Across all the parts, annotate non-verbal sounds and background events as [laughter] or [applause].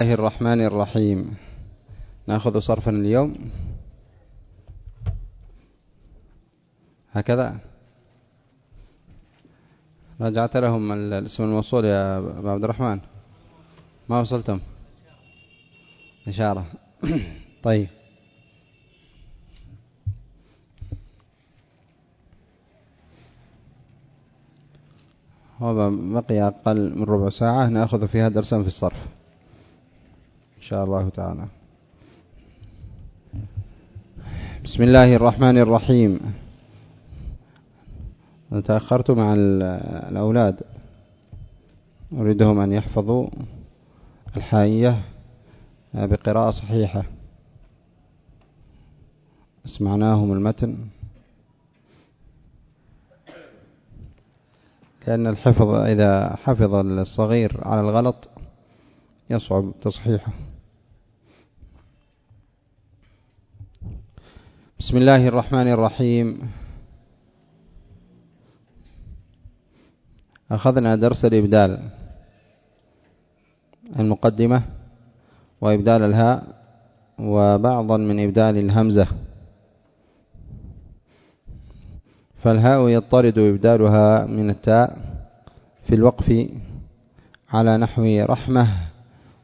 الله الرحمن الرحيم. نأخذ صرفا اليوم. هكذا. رجعت لهم الاسم الموصول يا أبا عبد الرحمن. ما وصلتم؟ إشارة [coughs] طيب. هو بقي أقل من ربع ساعة. نأخذ فيها درسا في الصرف. شاء الله تعالى. بسم الله الرحمن الرحيم. تأخرت مع الأولاد. أريدهم أن يحفظوا الحائية بقراءة صحيحة. اسمعناهم المتن. لأن الحفظ إذا حفظ الصغير على الغلط يصعب تصحيحه. بسم الله الرحمن الرحيم. أخذنا درس الإبدال المقدمة وإبدال الهاء وبعضا من إبدال الهمزة. فالهاء يضطرد إبدالها من التاء في الوقف على نحو رحمة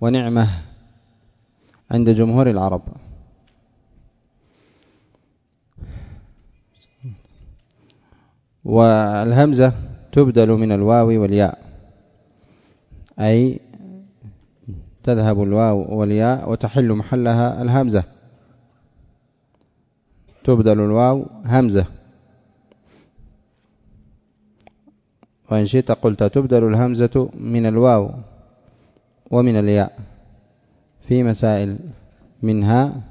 ونعمة عند جمهور العرب. والهمزة تبدل من الواو والياء. أي تذهب الواو والياء وتحل محلها الهمزة. تبدل الواو همزة. وإن شئت قلت تبدل الهمزة من الواو ومن الياء. في مسائل منها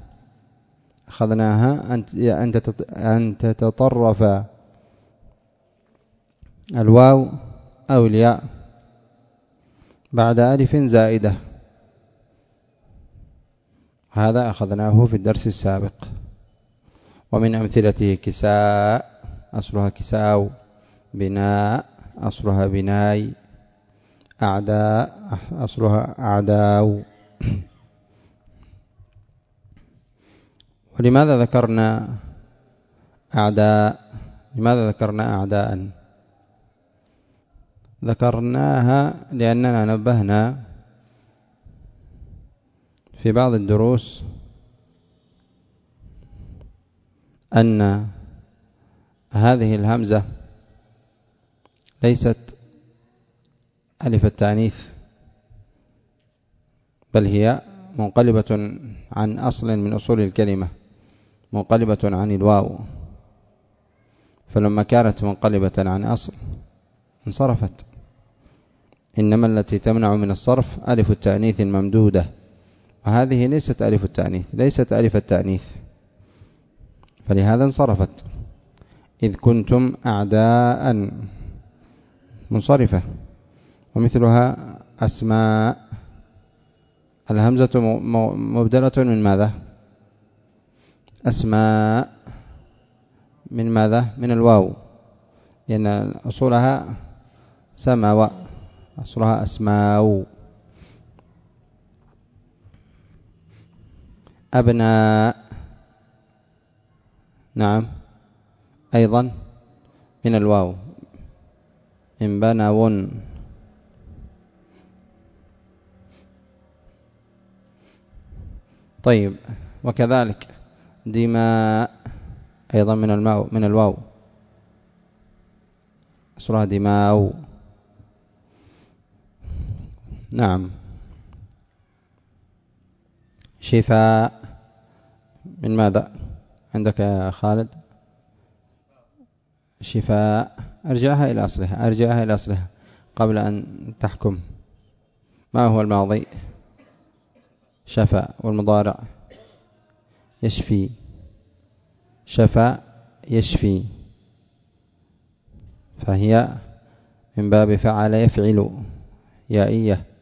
أخذناها أن تتطرف الواو أو الياء بعد ألف زائدة. هذا أخذناه في الدرس السابق. ومن أمثلته كساء أصلها كساو بناء أصلها بناي أعداء أصلها أعداو ولماذا ذكرنا أعداء؟ لماذا ذكرنا أعداء؟ ذكرناها لأننا نبهنا في بعض الدروس أن هذه الهمزة ليست ألف التأنيث بل هي منقلبة عن أصل من أصول الكلمة منقلبة عن الواو. فلما كانت منقلبة عن أصل انصرفت. إنما التي تمنع من الصرف ألف التأنيث الممدودة وهذه ليست ألف التأنيث ليست ألف التأنيث. فلهذا انصرفت. إذ كنتم أعداء منصرفة. ومثلها أسماء. الهمزة مبدلة من ماذا؟ أسماء. من ماذا؟ من الواو. لأن أصولها سماء أصلها أسماء. أبناء. نعم. أيضا. من الواو. من بنو طيب. وكذلك. دماء. أيضا من الماء. من الواو. أصلها دماء. نعم. شفاء من ماذا؟ عندك يا خالد؟ شفاء. أرجعها إلى أصلها. أرجعها إلى أصلها قبل أن تحكم. ما هو الماضي؟ شفاء. والمضارع؟ يشفي. شفاء يشفي. فهي من باب فعل يفعل. يائية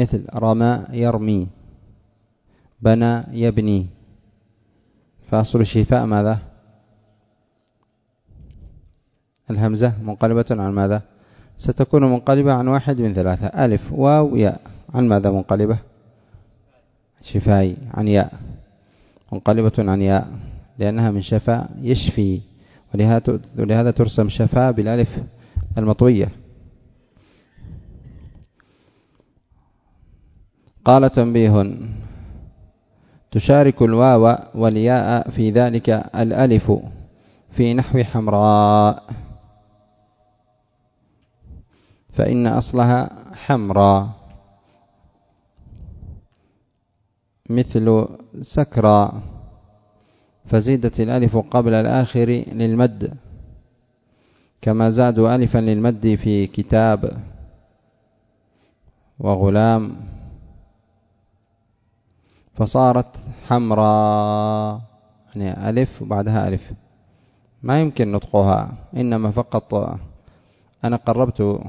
مثل رمى يرمي بنى يبني. فأصل الشفاء ماذا؟ الهمزة منقلبة عن ماذا؟ ستكون منقلبة عن واحد من ثلاثة. ألف واو ياء. عن ماذا منقلبة؟ شفاي عن ياء. منقلبة عن ياء لأنها من شفا يشفي. ولهذا ترسم شفا بالألف المطوية. قال تنبيه. تشارك الواو والياء في ذلك الألف في نحو حمراء. فإن أصلها حمراء. مثل سكرى. فزيدت الألف قبل الآخر للمد. كما زادوا ألفا للمد في كتاب. وغلام. فصارت حمراء يعني ألف وبعدها ألف. ما يمكن نطقها إنما فقط أنا قربت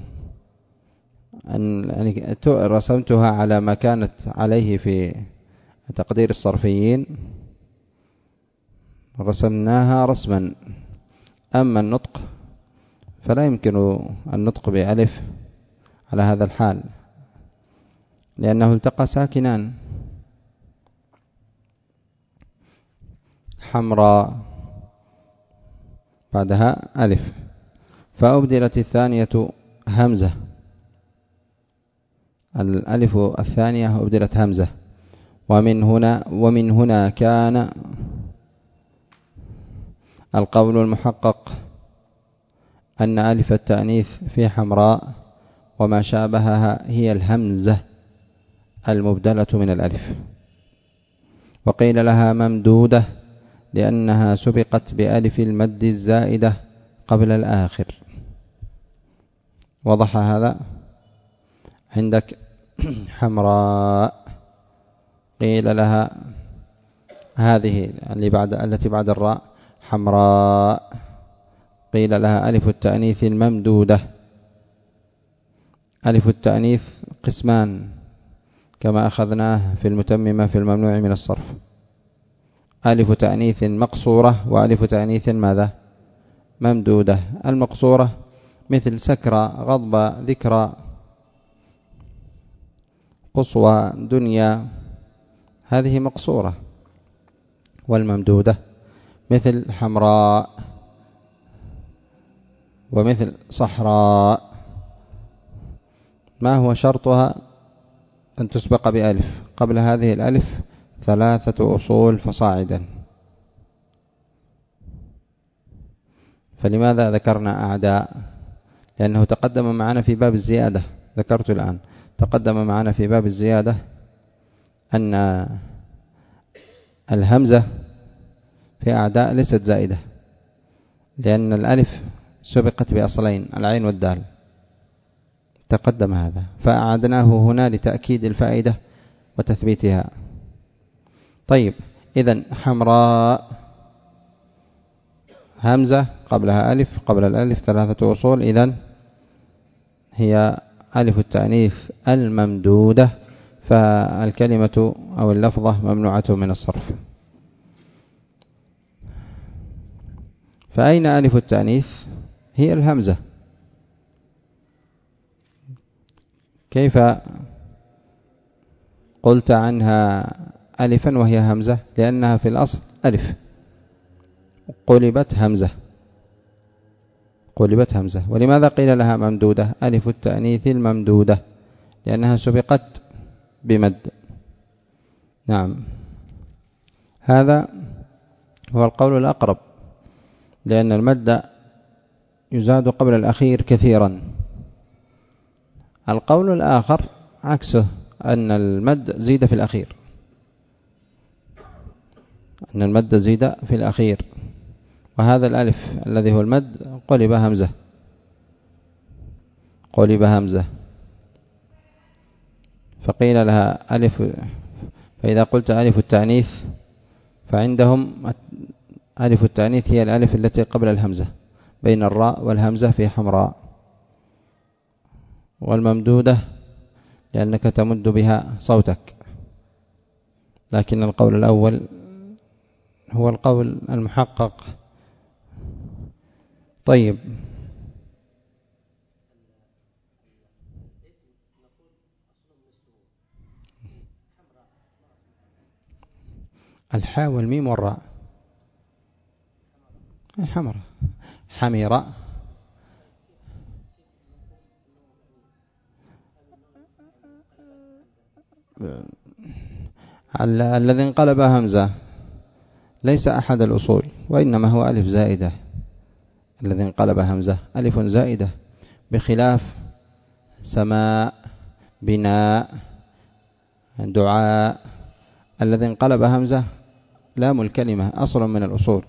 أن يعني رسمتها على ما كانت عليه في تقدير الصرفيين. رسمناها رسما. أما النطق فلا يمكن النطق بألف على هذا الحال لأنه التقى ساكنان حمراء. بعدها ألف. فأبدلت الثانية همزة. الألف الثانية أبدلت همزة. ومن هنا ومن هنا كان القول المحقق أن ألف التأنيث في حمراء وما شابهها هي الهمزة المبدلة من الألف. وقيل لها ممدودة. لأنها سبقت بألف المد الزائدة قبل الآخر. وضح هذا عندك [clears throat] حمراء. قيل لها هذه اللي بعد التي بعد الراء. حمراء. قيل لها ألف التأنيث الممدودة. ألف التأنيث قسمان كما أخذناه في المتممة في الممنوع من الصرف. ألف تأنيث مقصورة وألف تأنيث ماذا؟ ممدودة. المقصورة مثل سكرى غضب ذكرى قصوى دنيا. هذه مقصورة والممدودة مثل حمراء ومثل صحراء. ما هو شرطها؟ أن تسبق بألف. قبل هذه الألف ثلاثة أصول فصاعدا. فلماذا ذكرنا أعداء؟ لأنه تقدم معنا في باب الزيادة. ذكرت الآن. تقدم معنا في باب الزيادة أن الهمزة في أعداء ليست زائدة لأن الألف سبقت بأصلين العين والدال. تقدم هذا. فأعدناه هنا لتأكيد الفائدة وتثبيتها. طيب إذا حمراء. همزة قبلها ألف قبل الألف ثلاثة أصول. إذا هي ألف التأنيث الممدودة فالكلمة أو اللفظة ممنوعة من الصرف. فأين ألف التأنيث؟ هي الهمزة. كيف قلت عنها ألفا وهي همزة لأنها في الأصل ألف. قلبت همزة. قلبت همزة. ولماذا قيل لها ممدودة؟ ألف التأنيث الممدودة لأنها سبقت بمد. نعم. هذا هو القول الأقرب لأن المد يزاد قبل الأخير كثيرا. القول الآخر عكسه أن المد زيد في الأخير. أن المد زيد في الأخير. وهذا الألف الذي هو المد قلب همزة. قلب همزة. فقيل لها ألف فإذا قلت ألف التأنيث فعندهم ألف التأنيث هي الألف التي قبل الهمزة بين الراء والهمزة في حمراء. والممدودة لأنك تمد بها صوتك. لكن القول الأول هو القول المحقق. طيب. الحاء والميم والراء. الحمراء. حميرة الذي انقلب همزة. ليس أحد الأصول وإنما هو ألف زائدة الذي انقلب همزة. ألف زائدة بخلاف سماء بناء دعاء الذي انقلب همزة لام الكلمة أصل من الأصول.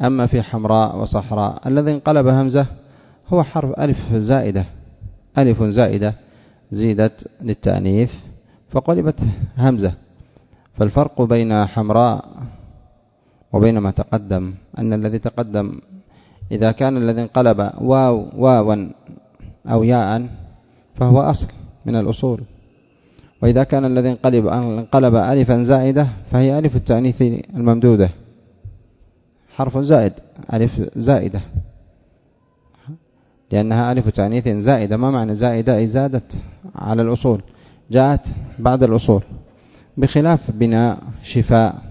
أما في حمراء وصحراء الذي انقلب همزة هو حرف ألف زائدة. ألف زائدة زيدت للتأنيث فقلبت همزة. فالفرق بين حمراء وبين ما تقدم أن الذي تقدم إذا كان الذي انقلب واو واوا أو ياء فهو أصل من الأصول. وإذا كان الذي انقلب انقلب ألفا زائدة فهي ألف التأنيث الممدودة. حرف زائد ألف زائدة. لأنها ألف تأنيث زائدة ما معنى زائدة؟ أي زادت على الأصول جاءت بعد الأصول. بخلاف بناء شفاء.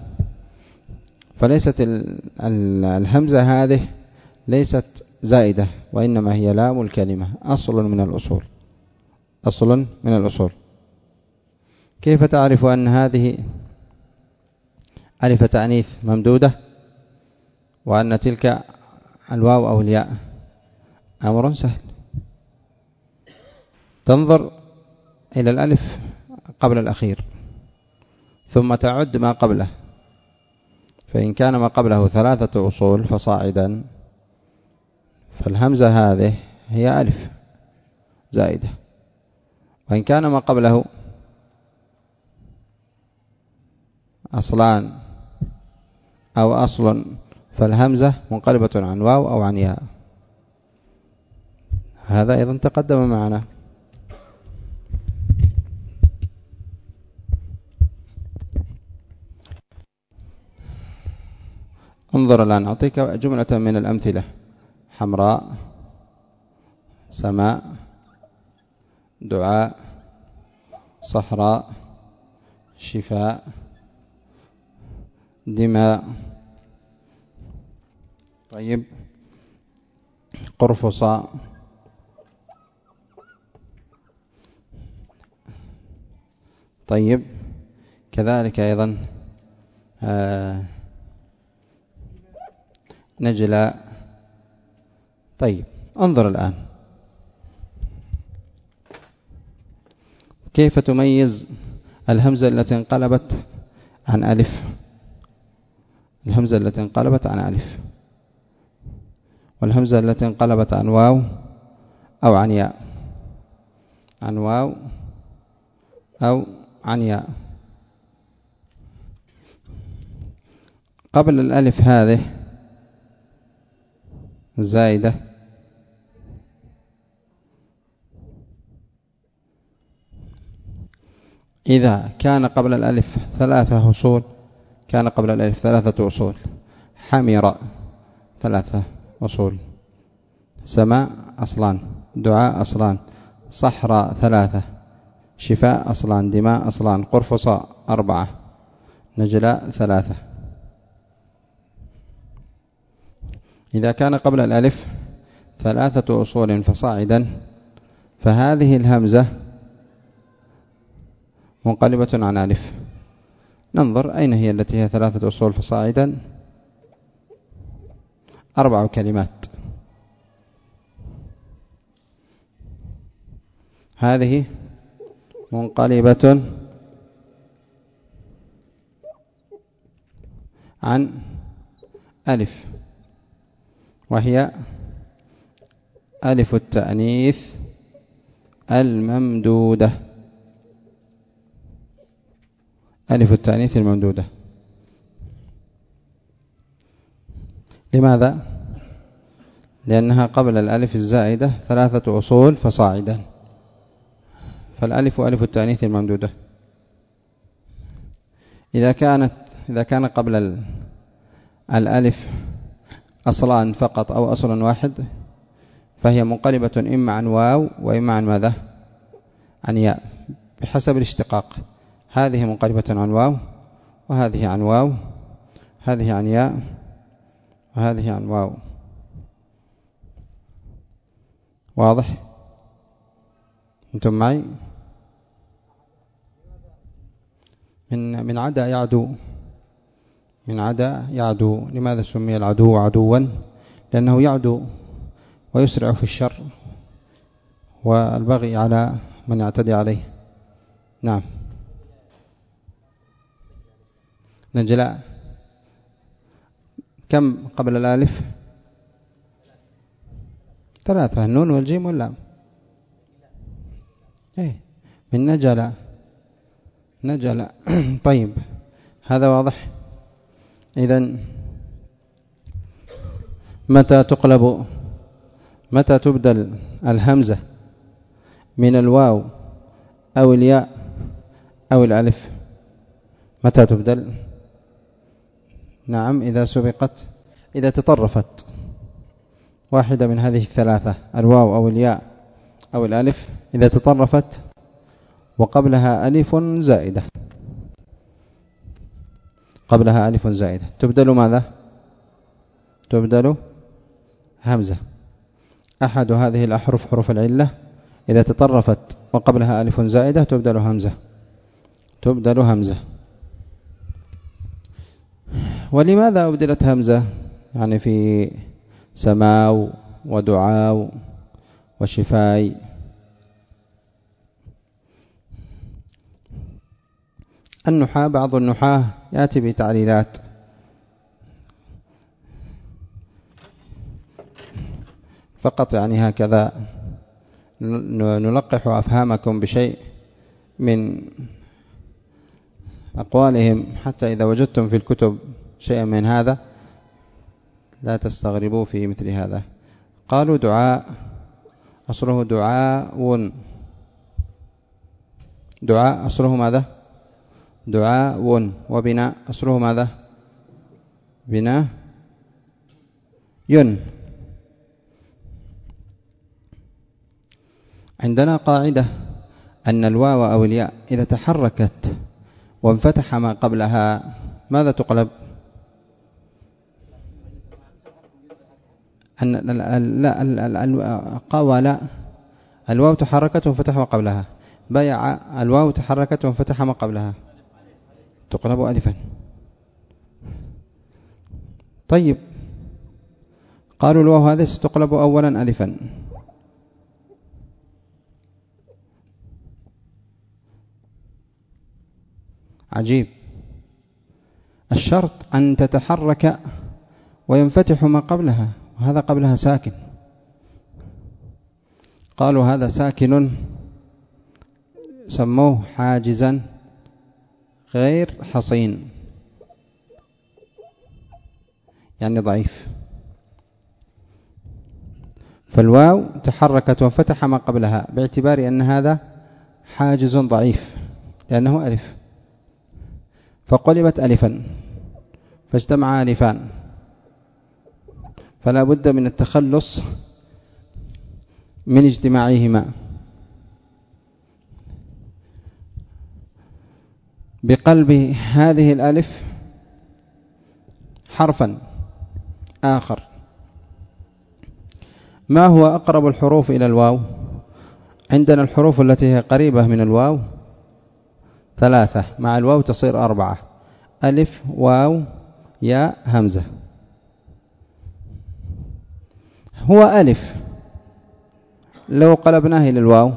فليست الهمزة هذه ليست زائدة وإنما هي لام الكلمة أصل من الأصول. أصل من الأصول. كيف تعرف أن هذه ألف تأنيث ممدودة وأن تلك الواو أو الياء أمر سهل؟ تنظر إلى الألف قبل الأخير ثم تعد ما قبله. فإن كان ما قبله ثلاثة أصول فصاعدا. فالهمزة هذه هي ألف زائدة. وإن كان ما قبله أصلان أو أصل فالهمزة منقلبة عن واو أو عن ياء. هذا أيضا تقدم معنا. انظر الآن أعطيك جملة من الأمثلة. حمراء سماء دعاء صحراء شفاء دماء. طيب. قرفصاء. طيب. كذلك أيضا آه نجلاء طيب انظر الآن. كيف تميز الهمزة التي انقلبت عن ألف؟ الهمزة التي انقلبت عن ألف. والهمزة التي انقلبت عن واو أو عن ياء. عن واو أو عن ياء. قبل الألف هذه الزائدة إذا كان قبل الألف ثلاثة أصول كان قبل الألف ثلاثة أصول. حمر ثلاثة أصول. سماء أصلان دعاء أصلان صحراء ثلاثة شفاء أصلان دماء أصلان قرفصاء أربعة نجلاء ثلاثة. إذا كان قبل الألف ثلاثة أصول فصاعدا فهذه الهمزة منقلبة عن ألف. ننظر أين هي التي هي ثلاثة أصول فصاعدا؟ أربع كلمات. هذه منقلبة عن ألف. وهي ألف التأنيث الممدودة. ألف التأنيث الممدودة. لماذا؟ لأنها قبل الألف الزائدة ثلاثة أصول فصاعدا. فالألف ألف التأنيث الممدودة. إذا كانت إذا كان قبل الألف أصلان فقط أو أصل واحد فهي منقلبة إما عن واو وإما عن ماذا؟ عن ياء بحسب الاشتقاق. هذه منقلبة عن واو وهذه عن واو هذه عن ياء وهذه عن واو. واضح؟ أنتم معي؟ من من عدا يعدو. من عدا يعدو لماذا سمي العدو عدوا؟ لأنه يعدو ويسرع في الشر والبغي على من يعتدي عليه. نعم. نجلاء. كم قبل الألف؟ ثلاثة. النون والجيم واللام. إيه. من نجل نجل [clears throat] طيب. هذا واضح؟ إذا متى تقلب؟ متى تبدل الهمزة من الواو أو الياء أو الألف؟ متى تبدل؟ نعم إذا سبقت إذا تطرفت. واحدة من هذه الثلاثة الواو أو الياء أو الألف إذا تطرفت وقبلها ألف زائدة. قبلها ألف زائدة. تبدل ماذا؟ تبدل همزة. أحد هذه الأحرف حروف العلة إذا تطرفت وقبلها ألف زائدة تبدل همزة. تبدل همزة. ولماذا أبدلت همزة؟ يعني في سماو ودعاو وشفاي النحاة بعض النحاة يأتي بتعليلات. فقط يعني هكذا. نلقح أفهامكم بشيء من أقوالهم. حتى إذا وجدتم في الكتب شيئا من هذا لا تستغربوا في مثل هذا. قالوا دعاء. أصله دعاء. دعاء أصله ماذا؟ دعاء وبناء أصله ماذا؟ بناء ين عندنا قاعدة أن الواو أو الياء إذا تحركت وانفتح ما قبلها ماذا تقلب؟ أن لا قال الواو تحركت وانفتح ما قبلها. بيع الواو تحركت وانفتح ما قبلها. تقلب ألفا. طيب. قالوا الواو هذه ستقلب أولا ألفا. عجيب. الشرط أن تتحرك وينفتح ما قبلها وهذا قبلها ساكن. قالوا هذا ساكن سموه حاجزا. غير حصين. يعني ضعيف. فالواو تحركت وانفتح ما قبلها باعتبار أن هذا حاجز ضعيف لأنه ألف. فقلبت ألفا فاجتمع ألفان. فلا بد من التخلص من اجتماعهما. بقلب هذه الألف حرفا آخر. ما هو أقرب الحروف إلى الواو؟ عندنا الحروف التي هي قريبة من الواو. ثلاثة. مع الواو تصير أربعة. ألف واو ياء همزة. هو ألف. لو قلبناه إلى الواو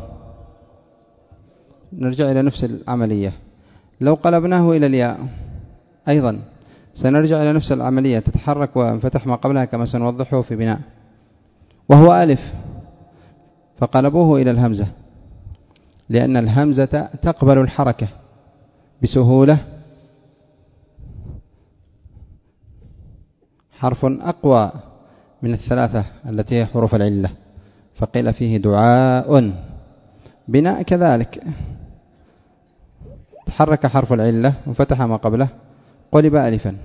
نرجع إلى نفس العملية. لو قلبناه إلى الياء. أيضا سنرجع إلى نفس العملية تتحرك وانفتح ما قبلها كما سنوضحه في بناء. وهو ألف فقلبوه إلى الهمزة لأن الهمزة تقبل الحركة بسهولة. حرف أقوى من الثلاثة التي هي حروف العلة فقيل فيه دعاء. بناء كذلك. تحرك حرف العلة وفتح ما قبله قلب ألفا.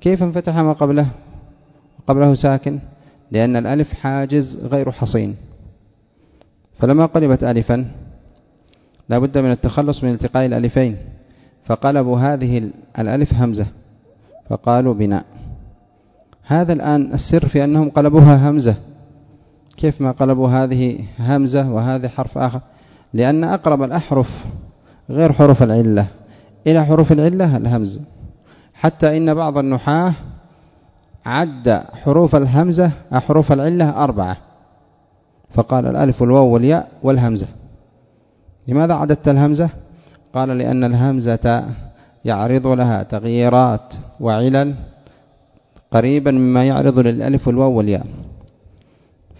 كيف انفتح ما قبله؟ قبله ساكن لأن الألف حاجز غير حصين. فلما قلبت ألفا لا بد من التخلص من التقاء الألفين. فقلبوا هذه الألف همزة فقالوا بناء هذا الآن السر في أنهم قلبوها همزة. كيف ما قلبوا هذه همزة وهذه حرف آخر؟ لأن أقرب الأحرف غير حروف العلة. إلى حروف العلة الهمز حتى إن بعض النحاة عد حروف الهمزة حروف العلة أربعة. فقال الألف والواو والياء والهمزة. لماذا عددت الهمزة؟ قال لأن الهمزة يعرض لها تغييرات وعلل قريبا مما يعرض للألف والواو والياء.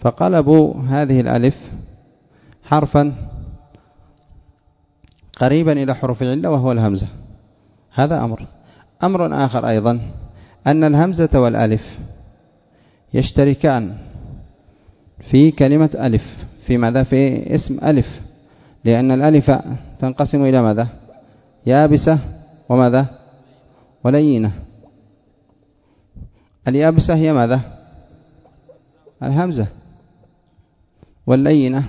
فقلبوا هذه الألف حرفا قريبا إلى حروف العلة وهو الهمزة. هذا أمر. أمر آخر أيضا أن الهمزة والألف يشتركان في كلمة ألف. في ماذا؟ في اسم ألف. لأن الألف تنقسم إلى ماذا؟ يابسة وماذا؟ ولينة. اليابسة هي ماذا؟ الهمزة. واللينة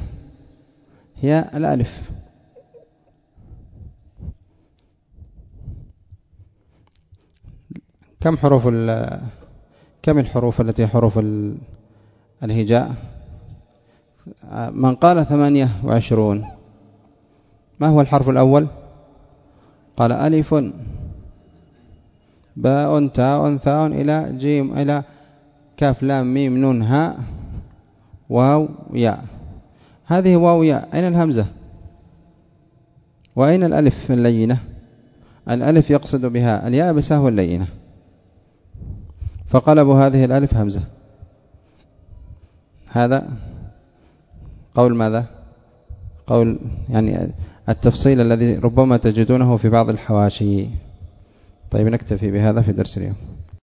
هي الألف. كم حروف كم الحروف التي حروف الهجاء؟ من قال ثمانية وعشرون. ما هو الحرف الأول؟ قال ألف. باء تاء ثاء إلى جيم إلى كاف لام ميم نون هاء واو ياء. هذه واو ياء. أين الهمزة؟ وأين الألف اللينة؟ الألف يقصد بها اليابسة واللينة فقلبوا هذه الألف همزة. هذا قول ماذا؟ قول يعني التفصيل الذي ربما تجدونه في بعض الحواشي. طيب نكتفي بهذا في درس اليوم.